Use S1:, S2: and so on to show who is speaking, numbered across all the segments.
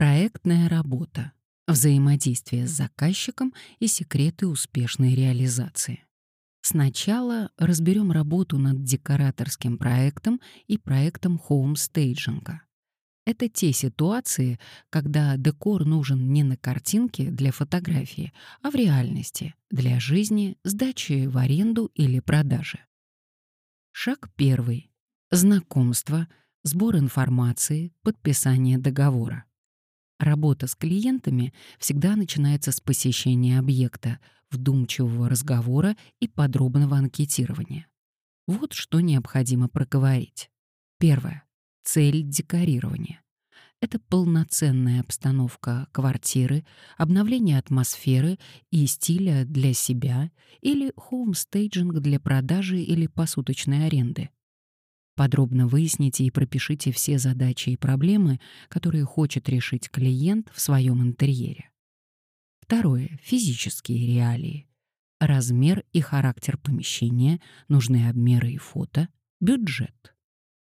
S1: Проектная работа. Взаимодействие с заказчиком и секреты успешной реализации. Сначала разберем работу над декораторским проектом и проектом хоумстейджинга. Это те ситуации, когда декор нужен не на картинке для фотографии, а в реальности, для жизни, сдачи в аренду или продажи. Шаг первый. Знакомство, сбор информации, подписание договора. Работа с клиентами всегда начинается с посещения объекта, вдумчивого разговора и подробного анкетирования. Вот что необходимо проговорить. Первое. Цель декорирования. Это полноценная обстановка квартиры, обновление атмосферы и стиля для себя или хоумстейджинг для продажи или посуточной аренды. Подробно выясните и пропишите все задачи и проблемы, которые хочет решить клиент в своем интерьере. Второе — физические реалии. Размер и характер помещения, нужны обмеры и фото, бюджет.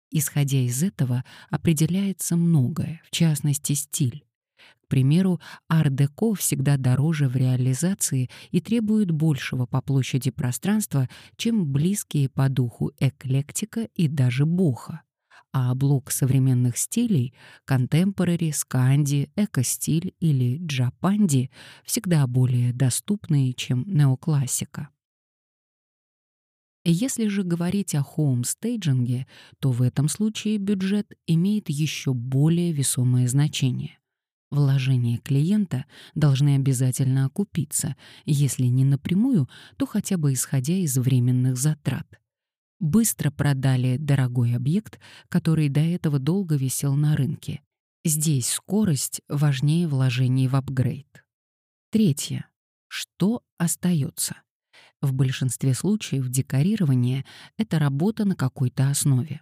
S1: Исходя из этого определяется многое, в частности стиль. К примеру, ар-деко всегда дороже в реализации и требует большего по площади пространства, чем близкие по духу эклектика и даже бохо. А блок современных стилей — contemporary, сканди, эко-стиль или джапанди — всегда более доступные, чем неоклассика. Если же говорить о хоумстейджинге, то в этом случае бюджет имеет еще более весомое значение. Вложения клиента должны обязательно окупиться, если не напрямую, то хотя бы исходя из временных затрат. Быстро продали дорогой объект, который до этого долго висел на рынке. Здесь скорость важнее вложений в апгрейд. Третье. Что остается? В большинстве случаев декорирование — это работа на какой-то основе.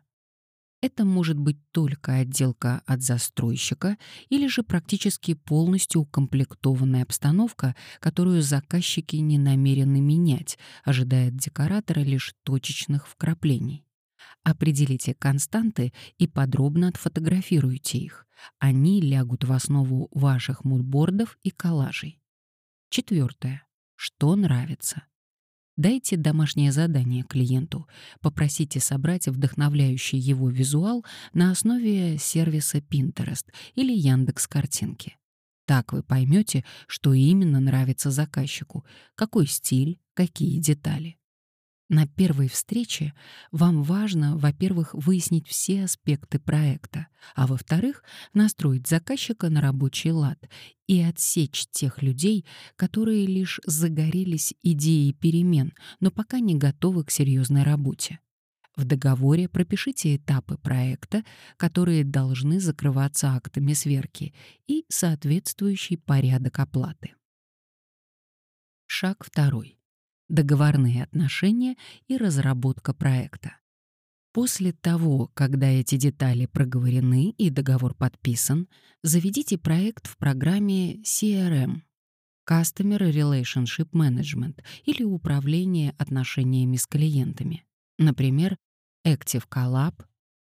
S1: Это может быть только отделка от застройщика или же практически полностью укомплектованная обстановка, которую заказчики не намерены менять, ожидая от декоратора лишь точечных вкраплений. Определите константы и подробно отфотографируйте их. Они лягут в основу ваших мудбордов и коллажей. Четвертое. Что нравится? Дайте домашнее задание клиенту, попросите собрать вдохновляющий его визуал на основе сервиса Pinterest или Яндекс Картинки. Так вы поймете, что именно нравится заказчику, какой стиль, какие детали. На первой встрече вам важно, во-первых, выяснить все аспекты проекта, а во-вторых, настроить заказчика на рабочий лад и отсечь тех людей, которые лишь загорелись идеей перемен, но пока не готовы к серьезной работе. В договоре пропишите этапы проекта, которые должны закрываться актами сверки, и соответствующий порядок оплаты. Шаг второй договорные отношения и разработка проекта. После того, когда эти детали проговорены и договор подписан, заведите проект в программе CRM Customer Relationship Management или управление отношениями с клиентами. Например, Active Collab,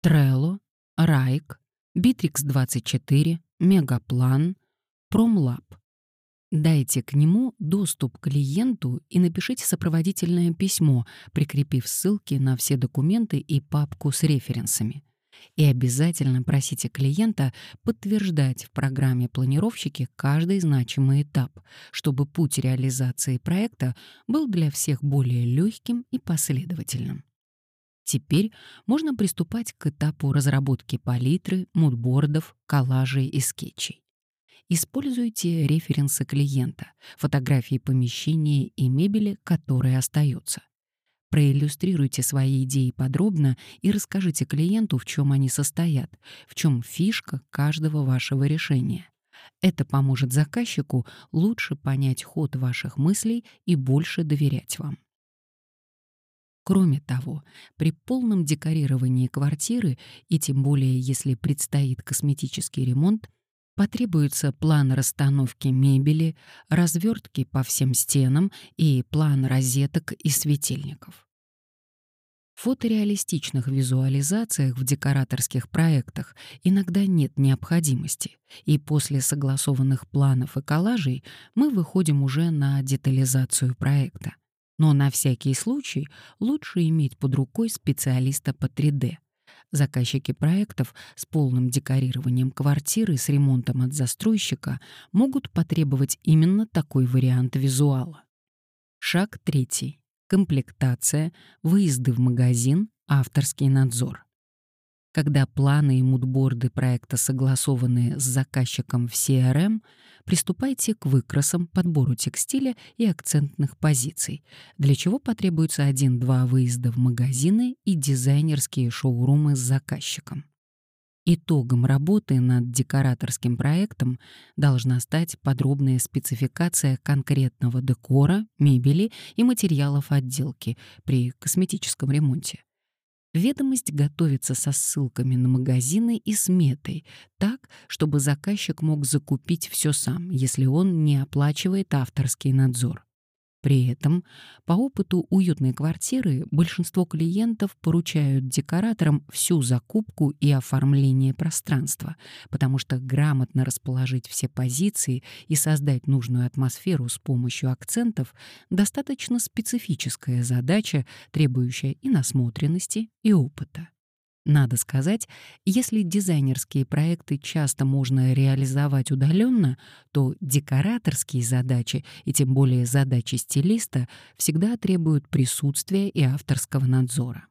S1: Trello, Rike, Bittrex24, Megaplan, PromLab. Дайте к нему доступ клиенту и напишите сопроводительное письмо, прикрепив ссылки на все документы и папку с референсами. И обязательно просите клиента подтверждать в программе планировщики каждый значимый этап, чтобы путь реализации проекта был для всех более легким и последовательным. Теперь можно приступать к этапу разработки палитры, мудбордов, коллажей и скетчей. Используйте референсы клиента, фотографии помещения и мебели, которые остаются. Проиллюстрируйте свои идеи подробно и расскажите клиенту, в чем они состоят, в чем фишка каждого вашего решения. Это поможет заказчику лучше понять ход ваших мыслей и больше доверять вам. Кроме того, при полном декорировании квартиры, и тем более если предстоит косметический ремонт, Потребуется план расстановки мебели, развертки по всем стенам и план розеток и светильников. В фотореалистичных визуализациях в декораторских проектах иногда нет необходимости, и после согласованных планов и коллажей мы выходим уже на детализацию проекта. Но на всякий случай лучше иметь под рукой специалиста по 3D. Заказчики проектов с полным декорированием квартиры с ремонтом от застройщика могут потребовать именно такой вариант визуала. Шаг третий. Комплектация, выезды в магазин, авторский надзор. Когда планы и мудборды проекта согласованы с заказчиком в CRM, приступайте к выкрасам, подбору текстиля и акцентных позиций, для чего потребуется один-два выезда в магазины и дизайнерские шоурумы с заказчиком. Итогом работы над декораторским проектом должна стать подробная спецификация конкретного декора, мебели и материалов отделки при косметическом ремонте. Ведомость готовится со ссылками на магазины и сметой, так, чтобы заказчик мог закупить все сам, если он не оплачивает авторский надзор. При этом, по опыту уютной квартиры, большинство клиентов поручают декораторам всю закупку и оформление пространства, потому что грамотно расположить все позиции и создать нужную атмосферу с помощью акцентов достаточно специфическая задача, требующая и насмотренности, и опыта. Надо сказать, если дизайнерские проекты часто можно реализовать удаленно, то декораторские задачи, и тем более задачи стилиста, всегда требуют присутствия и авторского надзора.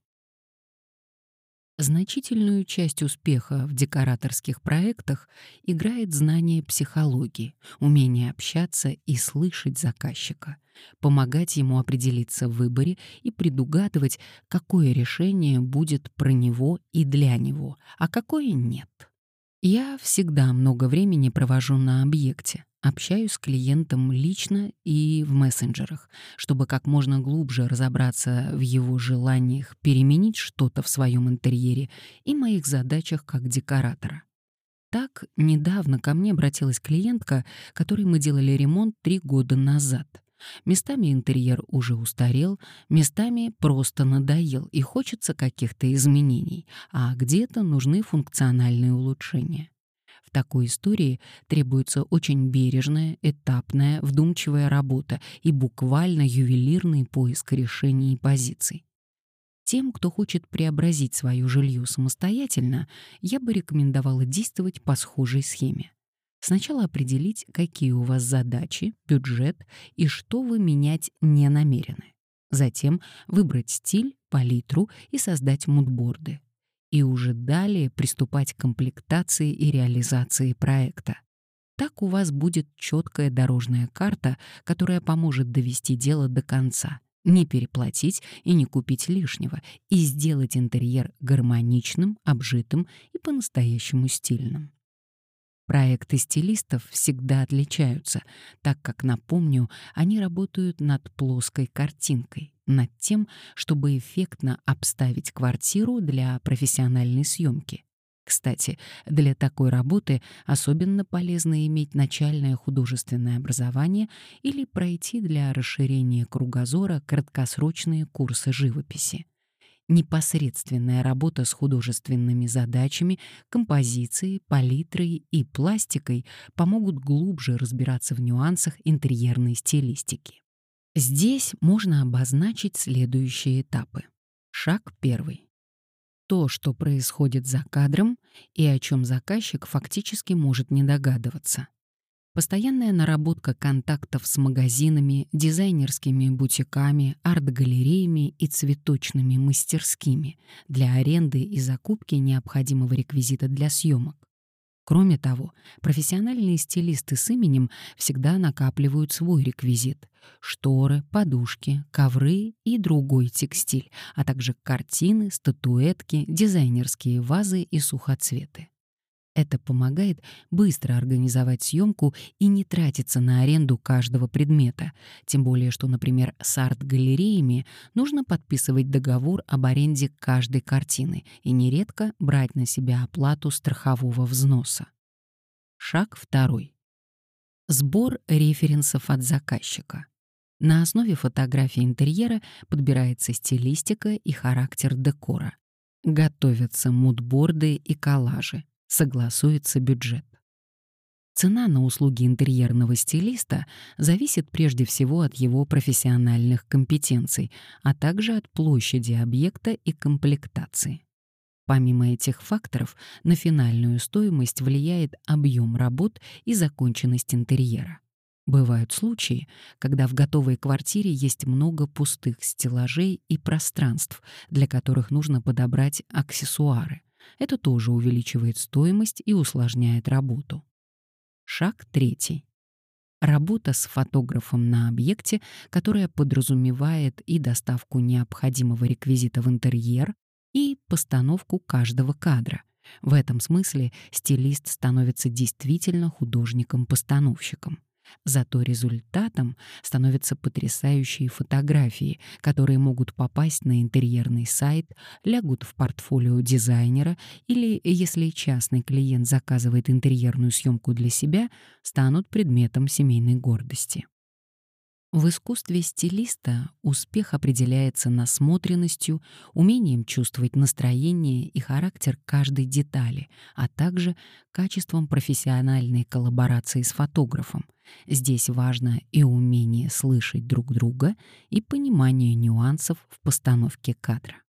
S1: Значительную часть успеха в декораторских проектах играет знание психологии, умение общаться и слышать заказчика, помогать ему определиться в выборе и предугадывать, какое решение будет про него и для него, а какое нет. Я всегда много времени провожу на объекте, общаюсь с клиентом лично и в мессенджерах, чтобы как можно глубже разобраться в его желаниях переменить что-то в своем интерьере и моих задачах как декоратора. Так, недавно ко мне обратилась клиентка, которой мы делали ремонт три года назад. Местами интерьер уже устарел, местами просто надоел и хочется каких-то изменений, а где-то нужны функциональные улучшения. Такой истории требуется очень бережная, этапная, вдумчивая работа и буквально ювелирный поиск решений и позиций. Тем, кто хочет преобразить свое жилье самостоятельно, я бы рекомендовала действовать по схожей схеме. Сначала определить, какие у вас задачи, бюджет и что вы менять не намерены. Затем выбрать стиль, палитру и создать мудборды. И уже далее приступать к комплектации и реализации проекта. Так у вас будет четкая дорожная карта, которая поможет довести дело до конца, не переплатить и не купить лишнего, и сделать интерьер гармоничным, обжитым и по-настоящему стильным. Проекты стилистов всегда отличаются, так как, напомню, они работают над плоской картинкой, над тем, чтобы эффектно обставить квартиру для профессиональной съемки. Кстати, для такой работы особенно полезно иметь начальное художественное образование или пройти для расширения кругозора краткосрочные курсы живописи непосредственная работа с художественными задачами, композицией, палитрой и пластикой помогут глубже разбираться в нюансах интерьерной стилистики. Здесь можно обозначить следующие этапы. Шаг первый. То, что происходит за кадром и о чем заказчик фактически может не догадываться. Постоянная наработка контактов с магазинами, дизайнерскими бутиками, арт-галереями и цветочными мастерскими для аренды и закупки необходимого реквизита для съемок. Кроме того, профессиональные стилисты с именем всегда накапливают свой реквизит — шторы, подушки, ковры и другой текстиль, а также картины, статуэтки, дизайнерские вазы и сухоцветы. Это помогает быстро организовать съемку и не тратиться на аренду каждого предмета, тем более что, например, с арт-галереями нужно подписывать договор об аренде каждой картины и нередко брать на себя оплату страхового взноса. Шаг второй. Сбор референсов от заказчика. На основе фотографии интерьера подбирается стилистика и характер декора. Готовятся мудборды и коллажи. Согласуется бюджет. Цена на услуги интерьерного стилиста зависит прежде всего от его профессиональных компетенций, а также от площади объекта и комплектации. Помимо этих факторов, на финальную стоимость влияет объем работ и законченность интерьера. Бывают случаи, когда в готовой квартире есть много пустых стеллажей и пространств, для которых нужно подобрать аксессуары. Это тоже увеличивает стоимость и усложняет работу. Шаг третий. Работа с фотографом на объекте, которая подразумевает и доставку необходимого реквизита в интерьер, и постановку каждого кадра. В этом смысле стилист становится действительно художником-постановщиком. Зато результатом становятся потрясающие фотографии, которые могут попасть на интерьерный сайт, лягут в портфолио дизайнера или, если частный клиент заказывает интерьерную съемку для себя, станут предметом семейной гордости. В искусстве стилиста успех определяется насмотренностью, умением чувствовать настроение и характер каждой детали, а также качеством профессиональной коллаборации с фотографом. Здесь важно и умение слышать друг друга, и понимание нюансов в постановке кадра.